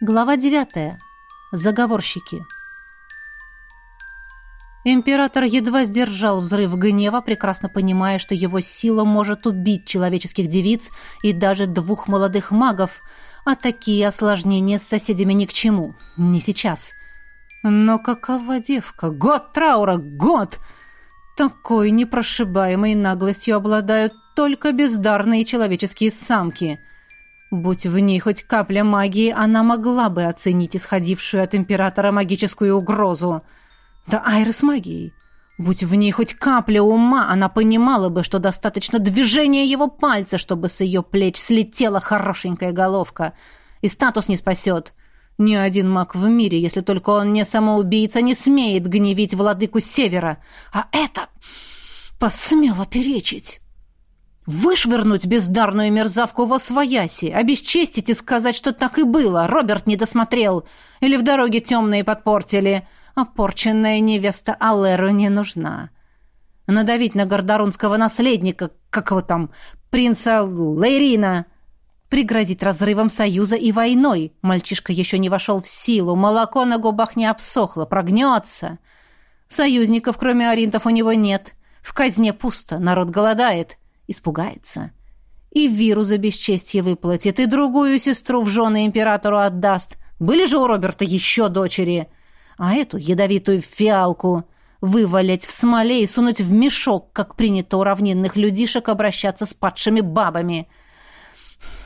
Глава 9. Заговорщики. Император едва сдержал взрыв гнева, прекрасно понимая, что его сила может убить человеческих девиц и даже двух молодых магов, а такие осложнения с соседями ни к чему. Не сейчас. Но какова девка? Год траура! Год! Такой непрошибаемой наглостью обладают только бездарные человеческие самки — Будь в ней хоть капля магии, она могла бы оценить исходившую от императора магическую угрозу. Да Айра с магией. Будь в ней хоть капля ума, она понимала бы, что достаточно движения его пальца, чтобы с ее плеч слетела хорошенькая головка. И статус не спасет. Ни один маг в мире, если только он не самоубийца, не смеет гневить владыку Севера. А это посмело перечить. Вышвырнуть бездарную мерзавку во свояси, обесчестить и сказать, что так и было, Роберт не досмотрел, или в дороге темные подпортили, а порченная невеста Аллеру не нужна. Надавить на гордорунского наследника, как его там, принца Лейрина, пригрозить разрывом союза и войной. Мальчишка еще не вошел в силу, молоко на губах не обсохло, прогнется. Союзников, кроме аринтов, у него нет. В казне пусто, народ голодает испугается. И вирус за бесчестье выплатит, и другую сестру в жены императору отдаст. Были же у Роберта еще дочери. А эту ядовитую фиалку вывалять в смоле и сунуть в мешок, как принято у равнинных людишек обращаться с падшими бабами.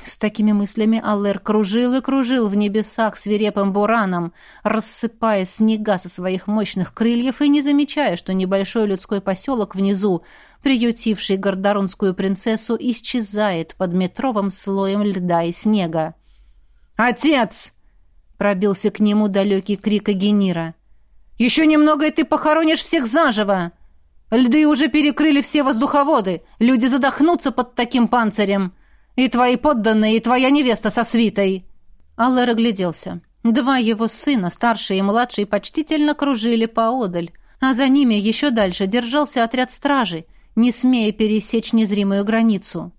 С такими мыслями Аллер кружил и кружил в небесах свирепым бураном, рассыпая снега со своих мощных крыльев и не замечая, что небольшой людской поселок внизу приютивший гордорунскую принцессу, исчезает под метровым слоем льда и снега. «Отец!» — пробился к нему далекий крик Агенира. «Еще немного, и ты похоронишь всех заживо! Льды уже перекрыли все воздуховоды, люди задохнутся под таким панцирем! И твои подданные, и твоя невеста со свитой!» Аллер огляделся. Два его сына, старший и младший, почтительно кружили поодаль, а за ними еще дальше держался отряд стражи, не смея пересечь незримую границу.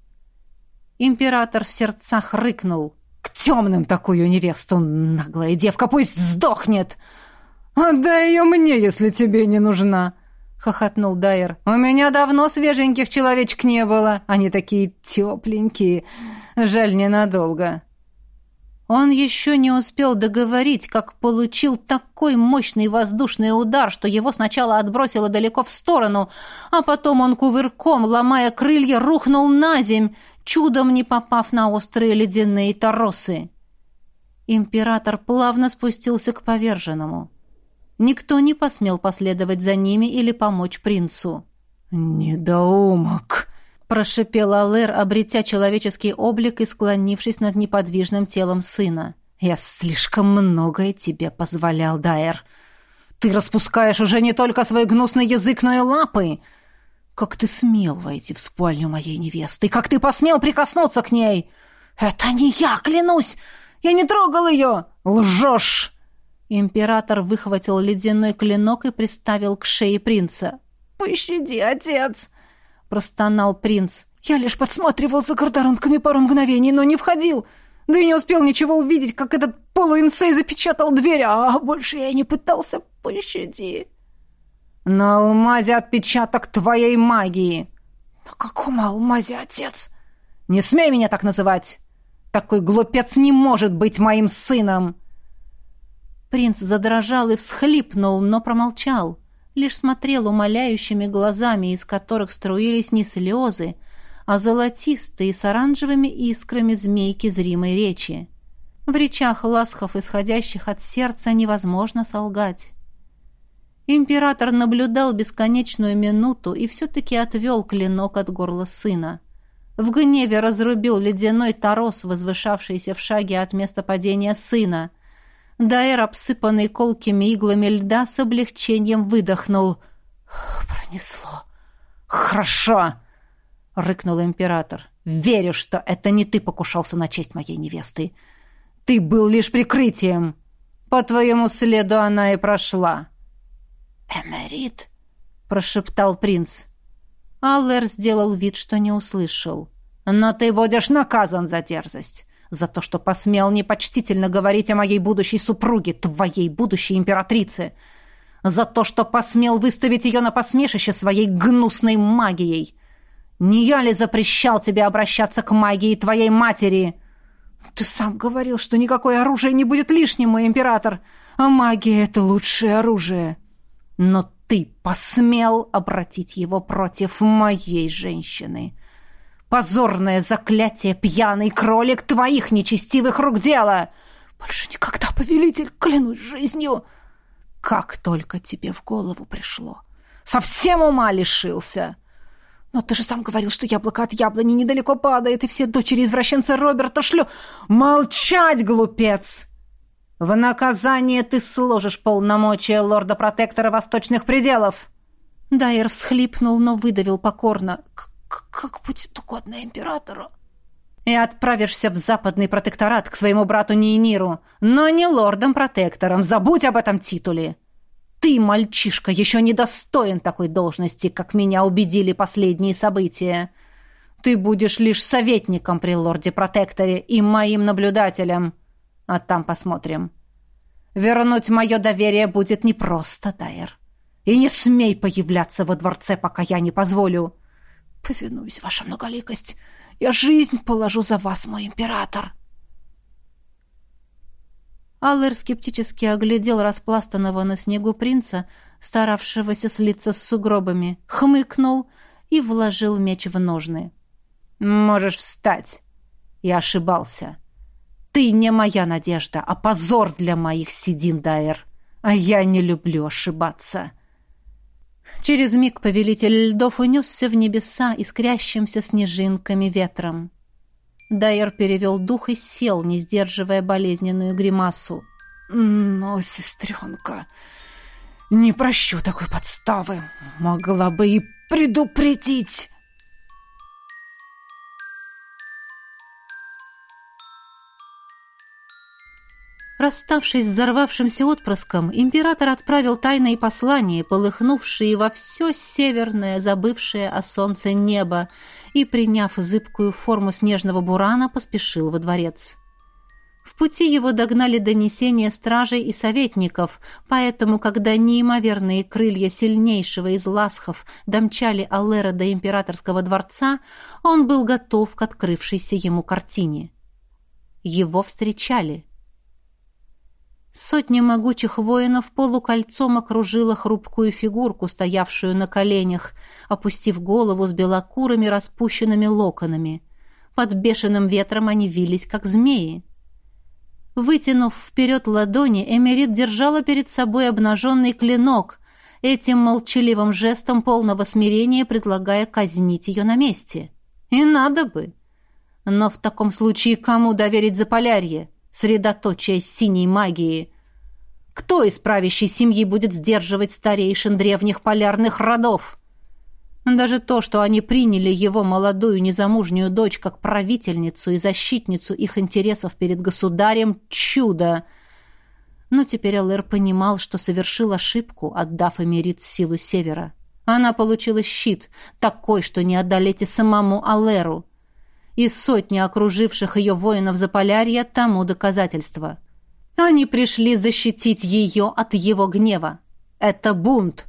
Император в сердцах рыкнул. «К темным такую невесту, наглая девка, пусть сдохнет!» «Отдай ее мне, если тебе не нужна!» — хохотнул Дайер. «У меня давно свеженьких человечек не было. Они такие тепленькие. Жаль, ненадолго». Он еще не успел договорить, как получил такой мощный воздушный удар, что его сначала отбросило далеко в сторону, а потом он кувырком, ломая крылья, рухнул на земь, чудом не попав на острые ледяные торосы. Император плавно спустился к поверженному. Никто не посмел последовать за ними или помочь принцу. «Недоумок!» прошипел Алэр, обретя человеческий облик и склонившись над неподвижным телом сына. «Я слишком многое тебе позволял, Дайер. Ты распускаешь уже не только свой гнусный язык, но и лапы. Как ты смел войти в спальню моей невесты? Как ты посмел прикоснуться к ней? Это не я, клянусь! Я не трогал ее! Лжешь!» Император выхватил ледяной клинок и приставил к шее принца. «Пощади, отец!» простонал принц. «Я лишь подсматривал за гордоронками пару мгновений, но не входил. Да и не успел ничего увидеть, как этот полуинсей запечатал дверь, а больше я и не пытался. Пощади». «На алмазе отпечаток твоей магии». «На каком алмазе, отец?» «Не смей меня так называть! Такой глупец не может быть моим сыном!» Принц задрожал и всхлипнул, но промолчал лишь смотрел умоляющими глазами, из которых струились не слезы, а золотистые с оранжевыми искрами змейки зримой речи. В речах ласхов, исходящих от сердца, невозможно солгать. Император наблюдал бесконечную минуту и все-таки отвел клинок от горла сына. В гневе разрубил ледяной торос, возвышавшийся в шаге от места падения сына — Дайер, обсыпанный колкими иглами льда, с облегчением выдохнул. «Пронесло». «Хорошо!» — рыкнул император. «Верю, что это не ты покушался на честь моей невесты. Ты был лишь прикрытием. По твоему следу она и прошла». «Эмерит?» — прошептал принц. Аллер сделал вид, что не услышал. «Но ты будешь наказан за дерзость. За то, что посмел непочтительно говорить о моей будущей супруге, твоей будущей императрице, за то, что посмел выставить ее на посмешище своей гнусной магией. Не я ли запрещал тебе обращаться к магии твоей матери? Ты сам говорил, что никакое оружие не будет лишним, мой император, а магия — это лучшее оружие. Но ты посмел обратить его против моей женщины. Позорное заклятие, пьяный кролик, твоих нечестивых рук дело. Больше никогда, повелитель, клянусь жизнью. Как только тебе в голову пришло. Совсем ума лишился. Но ты же сам говорил, что яблоко от яблони недалеко падает, и все дочери извращенца Роберта шлю... Молчать, глупец! В наказание ты сложишь полномочия лорда-протектора восточных пределов. Дайер всхлипнул, но выдавил покорно как будет угодно императору. И отправишься в западный протекторат к своему брату Нейниру, но не лордом-протектором. Забудь об этом титуле. Ты, мальчишка, еще не достоин такой должности, как меня убедили последние события. Ты будешь лишь советником при лорде-протекторе и моим наблюдателем. А там посмотрим. Вернуть мое доверие будет непросто, Дайер. И не смей появляться во дворце, пока я не позволю. «Повинуюсь, ваша многоликость. Я жизнь положу за вас, мой император». Аллер скептически оглядел распластанного на снегу принца, старавшегося слиться с сугробами, хмыкнул и вложил меч в ножны. «Можешь встать. Я ошибался. Ты не моя надежда, а позор для моих седин, Дайер. А я не люблю ошибаться». Через миг повелитель льдов унесся в небеса искрящимся снежинками ветром. Дайер перевел дух и сел, не сдерживая болезненную гримасу. «Но, сестренка, не прощу такой подставы. Могла бы и предупредить». Расставшись с взорвавшимся отпрыском, император отправил тайные послания, полыхнувшие во все северное, забывшее о солнце небо, и, приняв зыбкую форму снежного бурана, поспешил во дворец. В пути его догнали донесения стражей и советников, поэтому, когда неимоверные крылья сильнейшего из ласхов домчали Аллера до императорского дворца, он был готов к открывшейся ему картине. Его встречали — Сотня могучих воинов полукольцом окружила хрупкую фигурку, стоявшую на коленях, опустив голову с белокурыми распущенными локонами. Под бешеным ветром они вились, как змеи. Вытянув вперед ладони, Эмерит держала перед собой обнаженный клинок, этим молчаливым жестом полного смирения предлагая казнить ее на месте. И надо бы. Но в таком случае кому доверить Заполярье? Средоточие синей магии. Кто из правящей семьи будет сдерживать старейшин древних полярных родов? Даже то, что они приняли его молодую незамужнюю дочь как правительницу и защитницу их интересов перед государем – чудо. Но теперь Алэр понимал, что совершил ошибку, отдав Эмирит силу Севера. Она получила щит, такой, что не одолеть и самому Алэру – и сотни окруживших ее воинов Заполярья тому доказательство. Они пришли защитить ее от его гнева. Это бунт.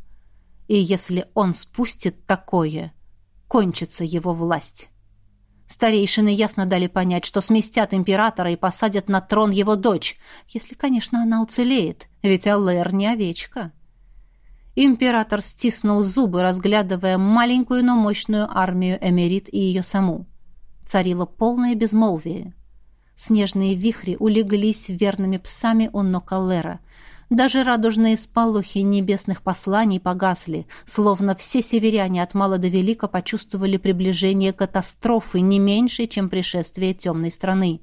И если он спустит такое, кончится его власть. Старейшины ясно дали понять, что сместят императора и посадят на трон его дочь, если, конечно, она уцелеет, ведь Аллер не овечка. Император стиснул зубы, разглядывая маленькую, но мощную армию Эмерит и ее саму. Царило полное безмолвие. Снежные вихри улеглись верными псами Аллера. Даже радужные сполохи небесных посланий погасли, словно все северяне от мала до велика почувствовали приближение катастрофы не меньше, чем пришествие темной страны.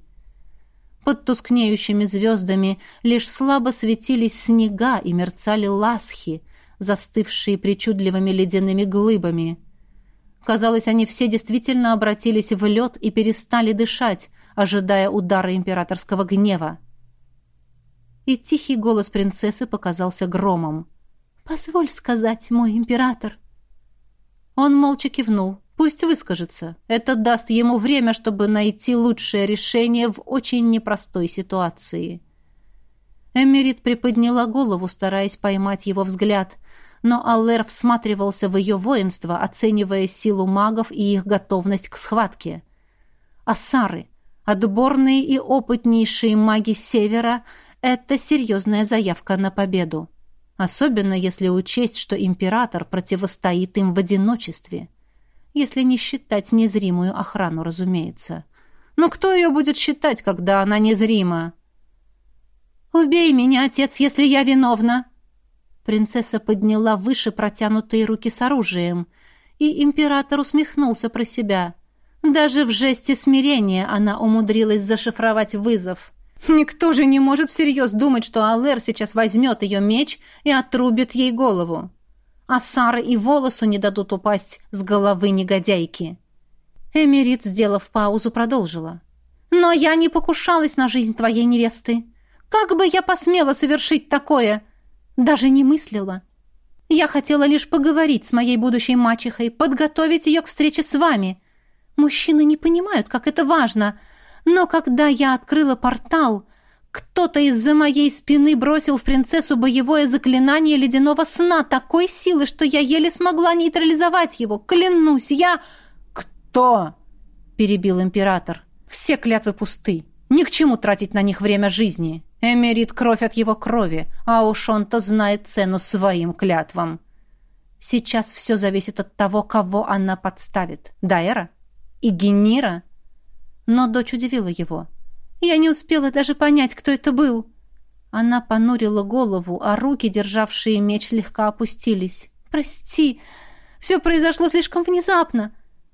Под тускнеющими звездами лишь слабо светились снега и мерцали ласхи, застывшие причудливыми ледяными глыбами — Казалось, они все действительно обратились в лед и перестали дышать, ожидая удара императорского гнева. И тихий голос принцессы показался громом. «Позволь сказать, мой император». Он молча кивнул. Пусть выскажется. Это даст ему время, чтобы найти лучшее решение в очень непростой ситуации. Эмерит приподняла голову, стараясь поймать его взгляд, но Аллер всматривался в ее воинство, оценивая силу магов и их готовность к схватке. Асары, отборные и опытнейшие маги Севера, это серьезная заявка на победу. Особенно если учесть, что император противостоит им в одиночестве. Если не считать незримую охрану, разумеется. Но кто ее будет считать, когда она незрима? «Убей меня, отец, если я виновна!» Принцесса подняла выше протянутые руки с оружием, и император усмехнулся про себя. Даже в жесте смирения она умудрилась зашифровать вызов. Никто же не может всерьез думать, что Алэр сейчас возьмет ее меч и отрубит ей голову. А Сары и волосу не дадут упасть с головы негодяйки. Эмирит, сделав паузу, продолжила. «Но я не покушалась на жизнь твоей невесты. Как бы я посмела совершить такое? Даже не мыслила. Я хотела лишь поговорить с моей будущей мачехой, подготовить ее к встрече с вами. Мужчины не понимают, как это важно. Но когда я открыла портал, кто-то из-за моей спины бросил в принцессу боевое заклинание ледяного сна такой силы, что я еле смогла нейтрализовать его. Клянусь, я... «Кто?» — перебил император. «Все клятвы пусты. Ни к чему тратить на них время жизни. Эмерит кровь от его крови, а уж он-то знает цену своим клятвам. Сейчас все зависит от того, кого она подставит. Дайера? И Генира?» Но дочь удивила его. «Я не успела даже понять, кто это был». Она понурила голову, а руки, державшие меч, слегка опустились. «Прости, все произошло слишком внезапно.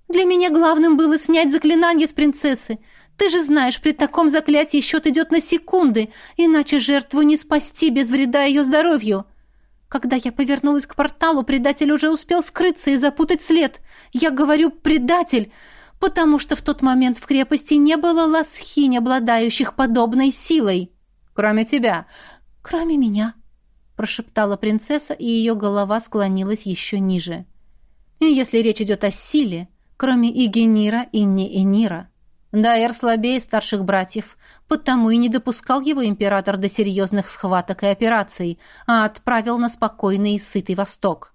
Для меня главным было снять заклинание с принцессы. Ты же знаешь, при таком заклятии счет идет на секунды, иначе жертву не спасти без вреда ее здоровью. Когда я повернулась к порталу, предатель уже успел скрыться и запутать след. Я говорю «предатель», потому что в тот момент в крепости не было ласхинь, обладающих подобной силой. Кроме тебя. Кроме меня, прошептала принцесса, и ее голова склонилась еще ниже. И если речь идет о силе, кроме Игенира и не Энира. Дайер слабее старших братьев, потому и не допускал его император до серьезных схваток и операций, а отправил на спокойный и сытый восток.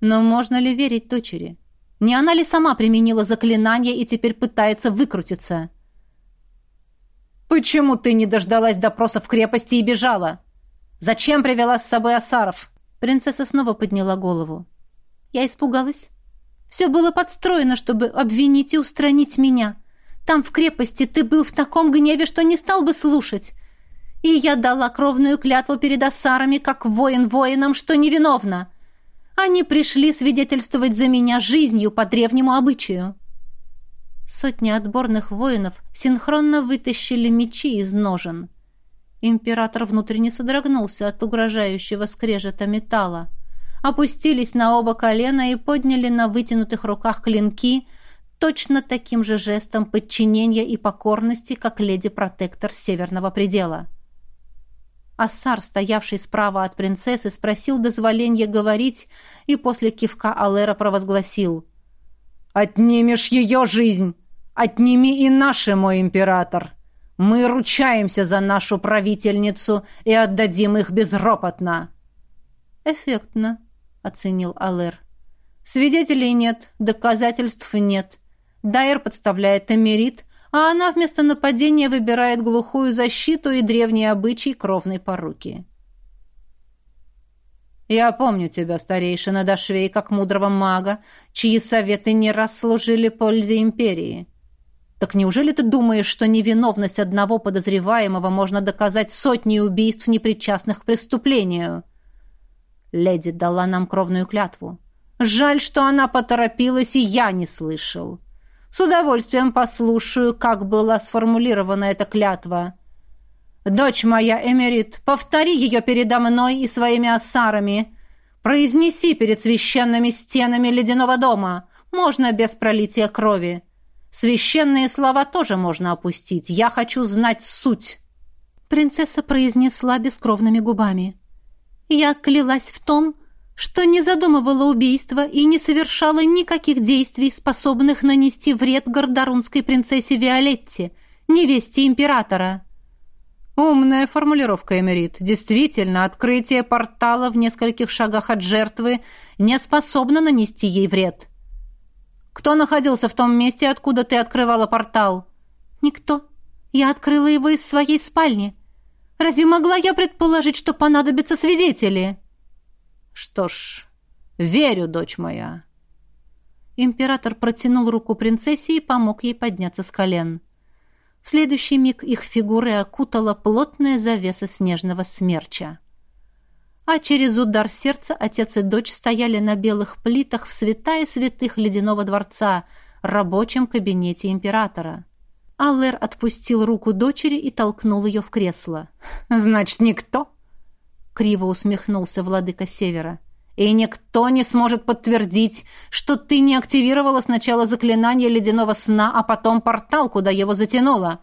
Но можно ли верить дочери? Не она ли сама применила заклинание и теперь пытается выкрутиться? «Почему ты не дождалась допроса в крепости и бежала? Зачем привела с собой Асаров?» Принцесса снова подняла голову. «Я испугалась. Все было подстроено, чтобы обвинить и устранить меня. Там, в крепости, ты был в таком гневе, что не стал бы слушать. И я дала кровную клятву перед Асарами, как воин воинам, что невиновна. Они пришли свидетельствовать за меня жизнью по древнему обычаю. Сотни отборных воинов синхронно вытащили мечи из ножен. Император внутренне содрогнулся от угрожающего скрежета металла. Опустились на оба колена и подняли на вытянутых руках клинки точно таким же жестом подчинения и покорности, как леди-протектор Северного предела. Ассар, стоявший справа от принцессы, спросил дозволения говорить и после кивка Алера провозгласил. «Отнимешь ее жизнь! Отними и наши, мой император! Мы ручаемся за нашу правительницу и отдадим их безропотно!» «Эффектно», — оценил Алер. «Свидетелей нет, доказательств нет. Дайер подставляет Эмерит, а она вместо нападения выбирает глухую защиту и древние обычаи кровной поруки. «Я помню тебя, старейшина Дашвей, как мудрого мага, чьи советы не раз служили пользе империи. Так неужели ты думаешь, что невиновность одного подозреваемого можно доказать сотней убийств, непричастных к преступлению?» Леди дала нам кровную клятву. Жаль, что она поторопилась, и я не слышал. С удовольствием послушаю, как была сформулирована эта клятва. Дочь моя, Эмерит, повтори ее передо мной и своими осарами. Произнеси перед священными стенами ледяного дома. Можно без пролития крови. Священные слова тоже можно опустить. Я хочу знать суть. Принцесса произнесла бескровными губами. Я клялась в том, что не задумывала убийства и не совершала никаких действий, способных нанести вред гордарунской принцессе Виолетте, невесте императора. Умная формулировка, Эмерит. Действительно, открытие портала в нескольких шагах от жертвы не способно нанести ей вред. Кто находился в том месте, откуда ты открывала портал? Никто. Я открыла его из своей спальни. Разве могла я предположить, что понадобятся свидетели? Что ж, верю, дочь моя. Император протянул руку принцессе и помог ей подняться с колен. В следующий миг их фигуры окутала плотная завеса снежного смерча. А через удар сердца отец и дочь стояли на белых плитах в святая святых ледяного дворца, рабочем кабинете императора. Аллер отпустил руку дочери и толкнул ее в кресло. «Значит, никто?» — криво усмехнулся владыка Севера. «И никто не сможет подтвердить, что ты не активировала сначала заклинание ледяного сна, а потом портал, куда его затянула.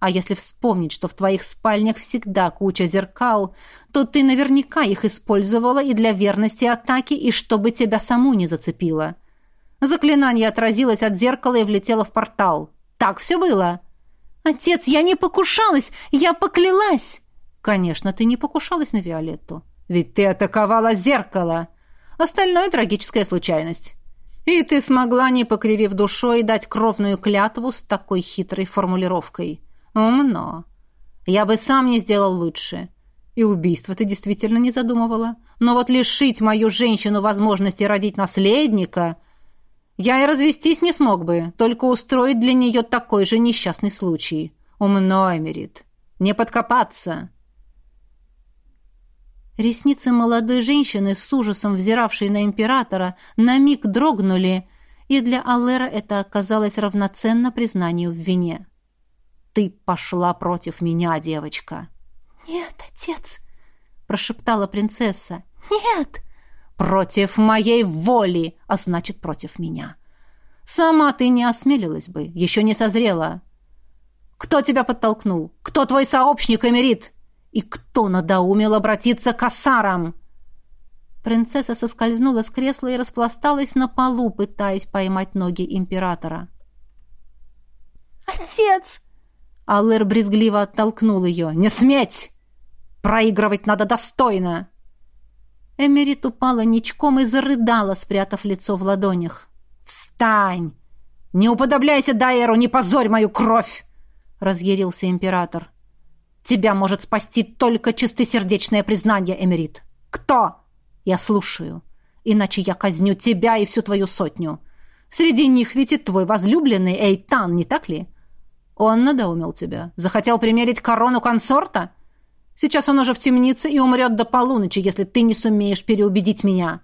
А если вспомнить, что в твоих спальнях всегда куча зеркал, то ты наверняка их использовала и для верности атаки, и чтобы тебя саму не зацепило. Заклинание отразилось от зеркала и влетело в портал. Так все было. Отец, я не покушалась, я поклялась. Конечно, ты не покушалась на Виолетту. Ведь ты атаковала зеркало. Остальное трагическая случайность. И ты смогла, не покривив душой, дать кровную клятву с такой хитрой формулировкой. Умно. Я бы сам не сделал лучше. И убийство ты действительно не задумывала. Но вот лишить мою женщину возможности родить наследника... Я и развестись не смог бы, только устроить для нее такой же несчастный случай. Умно, Эмерит. Не подкопаться. Ресницы молодой женщины, с ужасом взиравшей на императора, на миг дрогнули, и для Аллера это оказалось равноценно признанию в вине. «Ты пошла против меня, девочка!» «Нет, отец!» — прошептала принцесса. «Нет!» Против моей воли, а значит, против меня. Сама ты не осмелилась бы, еще не созрела. Кто тебя подтолкнул? Кто твой сообщник, Эмерит? И кто надоумел обратиться к осарам?» Принцесса соскользнула с кресла и распласталась на полу, пытаясь поймать ноги императора. «Отец!» Аллер брезгливо оттолкнул ее. «Не сметь! Проигрывать надо достойно!» Эмерит упала ничком и зарыдала, спрятав лицо в ладонях. «Встань! Не уподобляйся Дайеру, не позорь мою кровь!» — разъярился император. «Тебя может спасти только чистосердечное признание, Эмерит. Кто? Я слушаю. Иначе я казню тебя и всю твою сотню. Среди них ведь и твой возлюбленный Эйтан, не так ли? Он надоумил тебя. Захотел примерить корону консорта?» Сейчас он уже в темнице и умрет до полуночи, если ты не сумеешь переубедить меня».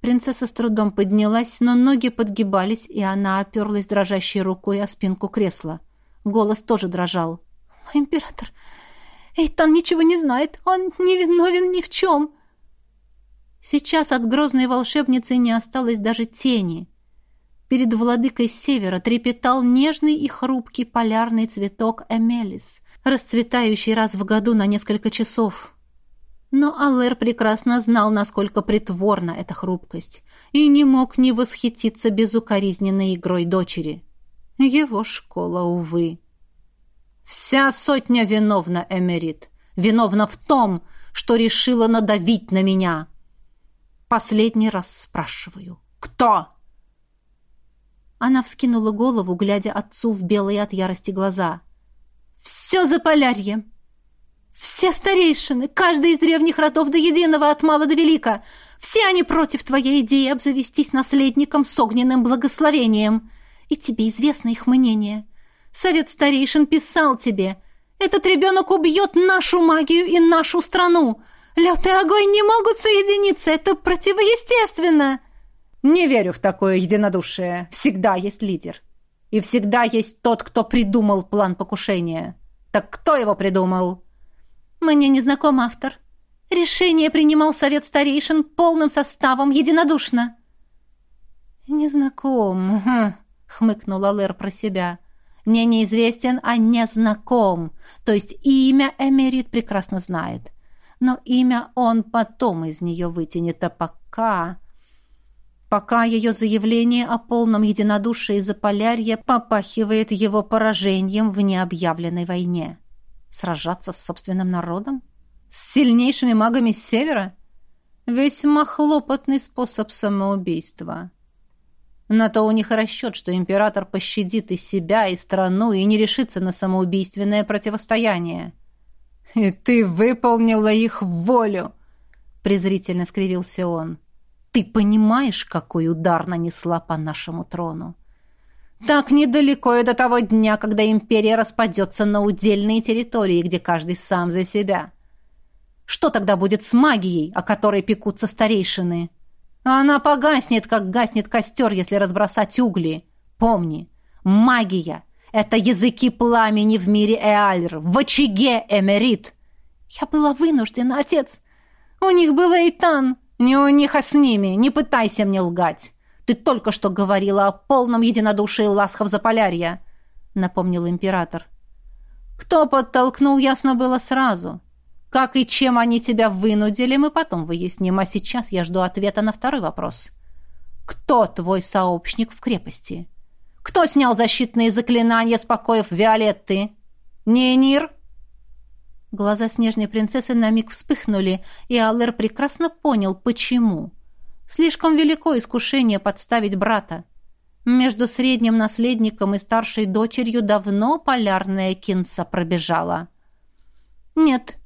Принцесса с трудом поднялась, но ноги подгибались, и она оперлась дрожащей рукой о спинку кресла. Голос тоже дрожал. «Император, Эйтан ничего не знает. Он не виновен ни в чем». Сейчас от грозной волшебницы не осталось даже тени. Перед владыкой севера трепетал нежный и хрупкий полярный цветок Эмелис, расцветающий раз в году на несколько часов. Но Аллер прекрасно знал, насколько притворна эта хрупкость, и не мог не восхититься безукоризненной игрой дочери. Его школа, увы. «Вся сотня виновна, Эмерит. Виновна в том, что решила надавить на меня. Последний раз спрашиваю. Кто?» Она вскинула голову, глядя отцу в белые от ярости глаза. Все за полярье. Все старейшины, каждый из древних родов до единого, от мала до велика. Все они против твоей идеи обзавестись наследником с огненным благословением. И тебе известно их мнение. Совет старейшин писал тебе. Этот ребенок убьет нашу магию и нашу страну. Лед и огонь не могут соединиться. Это противоестественно. Не верю в такое единодушие. Всегда есть лидер. И всегда есть тот, кто придумал план покушения. Так кто его придумал? Мне не знаком автор. Решение принимал совет старейшин полным составом единодушно. Не знаком, хм, хмыкнула Лэр про себя. Не неизвестен, а не знаком. То есть имя Эмерит прекрасно знает. Но имя он потом из нее вытянет, а пока... Пока ее заявление о полном единодушии Заполярья попахивает его поражением в необъявленной войне. Сражаться с собственным народом? С сильнейшими магами севера? Весьма хлопотный способ самоубийства. На то у них расчет, что император пощадит и себя, и страну, и не решится на самоубийственное противостояние. «И ты выполнила их волю!» — презрительно скривился он. «Ты понимаешь, какой удар нанесла по нашему трону? Так недалеко и до того дня, когда империя распадется на удельные территории, где каждый сам за себя. Что тогда будет с магией, о которой пекутся старейшины?» Она погаснет, как гаснет костер, если разбросать угли. Помни, магия — это языки пламени в мире Эальр, в очаге Эмерит. Я была вынуждена, отец. У них был Эйтан. Не у них, а с ними. Не пытайся мне лгать. Ты только что говорила о полном единодушии ласхов Заполярья, — напомнил император. Кто подтолкнул, ясно было сразу. — как и чем они тебя вынудили, мы потом выясним, а сейчас я жду ответа на второй вопрос. Кто твой сообщник в крепости? Кто снял защитные заклинания с покоев Виолетты? Нейнир? Глаза снежной принцессы на миг вспыхнули, и Аллер прекрасно понял, почему. Слишком велико искушение подставить брата. Между средним наследником и старшей дочерью давно полярная кинца пробежала. «Нет»,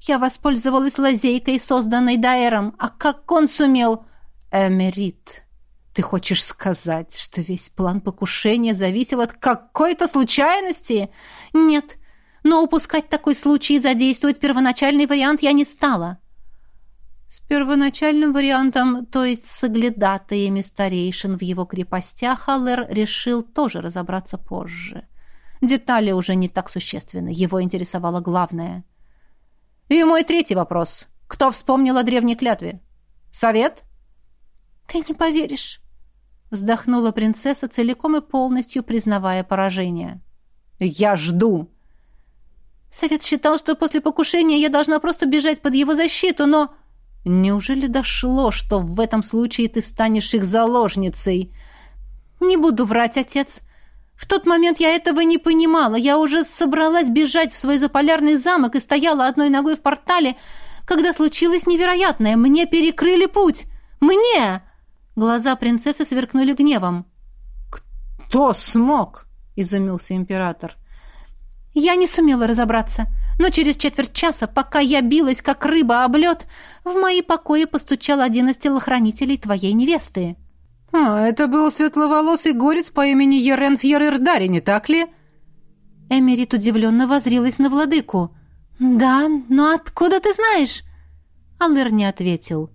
я воспользовалась лазейкой, созданной Дайером. А как он сумел... Эмерит, ты хочешь сказать, что весь план покушения зависел от какой-то случайности? Нет, но упускать такой случай и задействовать первоначальный вариант я не стала. С первоначальным вариантом, то есть с оглядатаями старейшин в его крепостях, Аллер решил тоже разобраться позже. Детали уже не так существенны, его интересовало главное — и мой третий вопрос. Кто вспомнил о древней клятве? Совет? Ты не поверишь. Вздохнула принцесса, целиком и полностью признавая поражение. Я жду. Совет считал, что после покушения я должна просто бежать под его защиту, но... Неужели дошло, что в этом случае ты станешь их заложницей? Не буду врать, отец. В тот момент я этого не понимала. Я уже собралась бежать в свой заполярный замок и стояла одной ногой в портале, когда случилось невероятное. Мне перекрыли путь. Мне! Глаза принцессы сверкнули гневом. «Кто смог?» — изумился император. «Я не сумела разобраться, но через четверть часа, пока я билась, как рыба об лед, в мои покои постучал один из телохранителей твоей невесты». «А, это был светловолосый горец по имени Ерен Фьерердари, не так ли?» Эмерит удивленно возрилась на владыку. «Да, но откуда ты знаешь?» Аллер не ответил.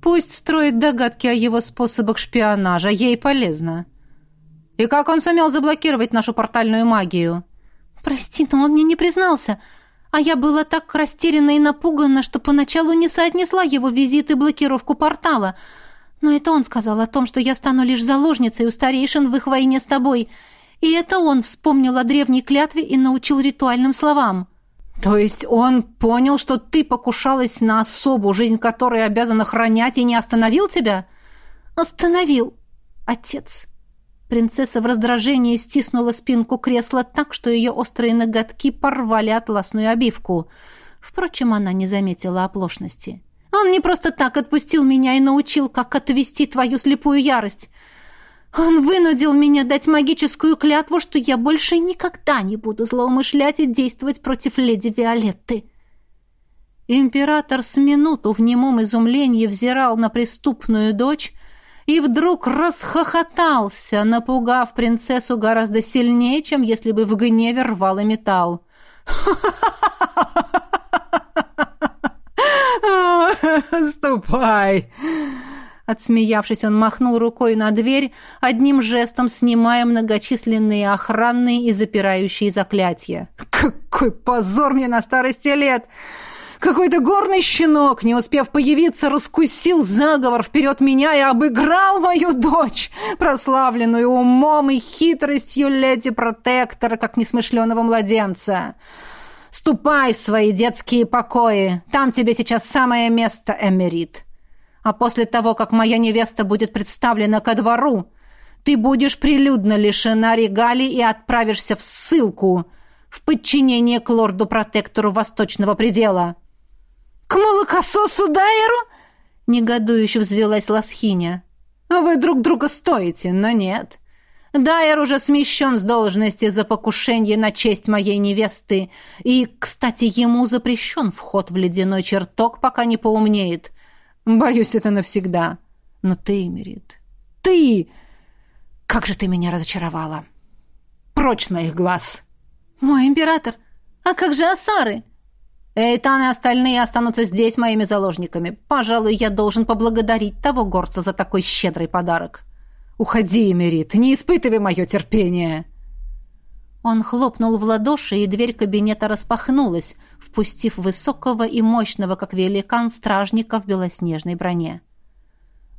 «Пусть строит догадки о его способах шпионажа, ей полезно». «И как он сумел заблокировать нашу портальную магию?» «Прости, но он мне не признался, а я была так растеряна и напугана, что поначалу не соотнесла его визит и блокировку портала». Но это он сказал о том, что я стану лишь заложницей у старейшин в их войне с тобой. И это он вспомнил о древней клятве и научил ритуальным словам. То есть он понял, что ты покушалась на особу, жизнь которой обязан охранять, и не остановил тебя? Остановил, отец. Принцесса в раздражении стиснула спинку кресла так, что ее острые ноготки порвали атласную обивку. Впрочем, она не заметила оплошности. Он не просто так отпустил меня и научил, как отвести твою слепую ярость. Он вынудил меня дать магическую клятву, что я больше никогда не буду злоумышлять и действовать против леди Виолетты. Император с минуту в немом изумлении взирал на преступную дочь и вдруг расхохотался, напугав принцессу гораздо сильнее, чем если бы в гневе рвал и металл. «Ступай!» Отсмеявшись, он махнул рукой на дверь, одним жестом снимая многочисленные охранные и запирающие заклятия. «Какой позор мне на старости лет! Какой-то горный щенок, не успев появиться, раскусил заговор вперед меня и обыграл мою дочь, прославленную умом и хитростью леди-протектора, как несмышленого младенца!» Ступай в свои детские покои. Там тебе сейчас самое место, Эмерит. А после того, как моя невеста будет представлена ко двору, ты будешь прилюдно лишена регалий и отправишься в ссылку в подчинение к лорду-протектору Восточного предела». «К молокососу Дайеру?» — негодующе взвелась Ласхиня. «Вы друг друга стоите, но нет. Дайер уже смещен с должности за покушение на честь моей невесты, и, кстати, ему запрещен вход в ледяной чертог, пока не поумнеет. Боюсь, это навсегда. Но ты, Эмерит, ты... Как же ты меня разочаровала! Прочь с моих глаз!» «Мой император! А как же Асары?» Эйтан и остальные останутся здесь моими заложниками. Пожалуй, я должен поблагодарить того горца за такой щедрый подарок. Уходи, Эмерит, не испытывай мое терпение!» Он хлопнул в ладоши, и дверь кабинета распахнулась, впустив высокого и мощного, как великан, стражника в белоснежной броне.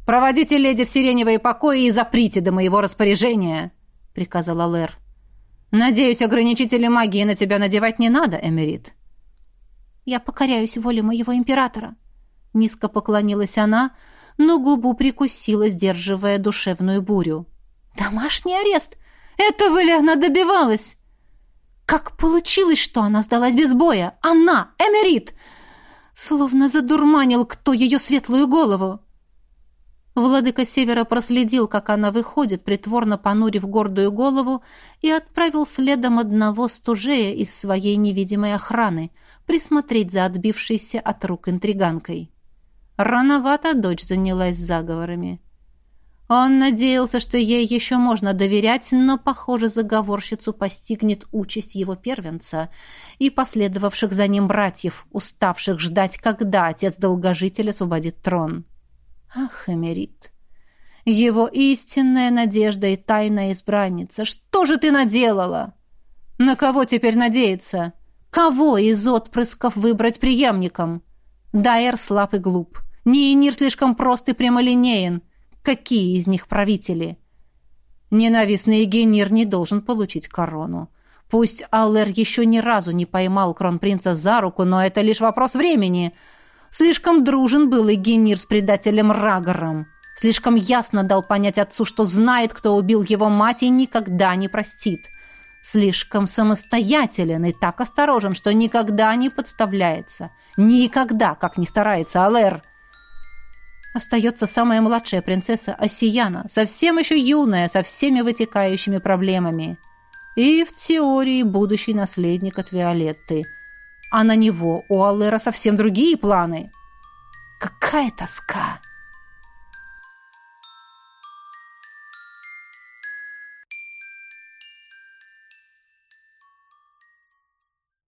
«Проводите леди в сиреневые покои и заприте до моего распоряжения», — приказал Алэр. «Надеюсь, ограничители магии на тебя надевать не надо, Эмерит». «Я покоряюсь воле моего императора», — низко поклонилась она, но губу прикусила, сдерживая душевную бурю. «Домашний арест! Этого ли она добивалась?» «Как получилось, что она сдалась без боя? Она, Эмерит!» Словно задурманил кто ее светлую голову. Владыка Севера проследил, как она выходит, притворно понурив гордую голову, и отправил следом одного стужея из своей невидимой охраны присмотреть за отбившейся от рук интриганкой. Рановато дочь занялась заговорами. Он надеялся, что ей еще можно доверять, но, похоже, заговорщицу постигнет участь его первенца и последовавших за ним братьев, уставших ждать, когда отец-долгожитель освободит трон. Ах, Эмерит! Его истинная надежда и тайная избранница! Что же ты наделала? На кого теперь надеяться? Кого из отпрысков выбрать преемником? Дайер слаб и глуп. Нейнир слишком прост и прямолинеен. Какие из них правители? Ненавистный Генир не должен получить корону. Пусть Аллер еще ни разу не поймал кронпринца за руку, но это лишь вопрос времени — Слишком дружен был и Генир с предателем Рагором. Слишком ясно дал понять отцу, что знает, кто убил его мать и никогда не простит. Слишком самостоятелен и так осторожен, что никогда не подставляется. Никогда, как ни старается Алэр. Остается самая младшая принцесса Осияна, совсем еще юная, со всеми вытекающими проблемами. И в теории будущий наследник от Виолетты – а на него у Аллера совсем другие планы. Какая тоска!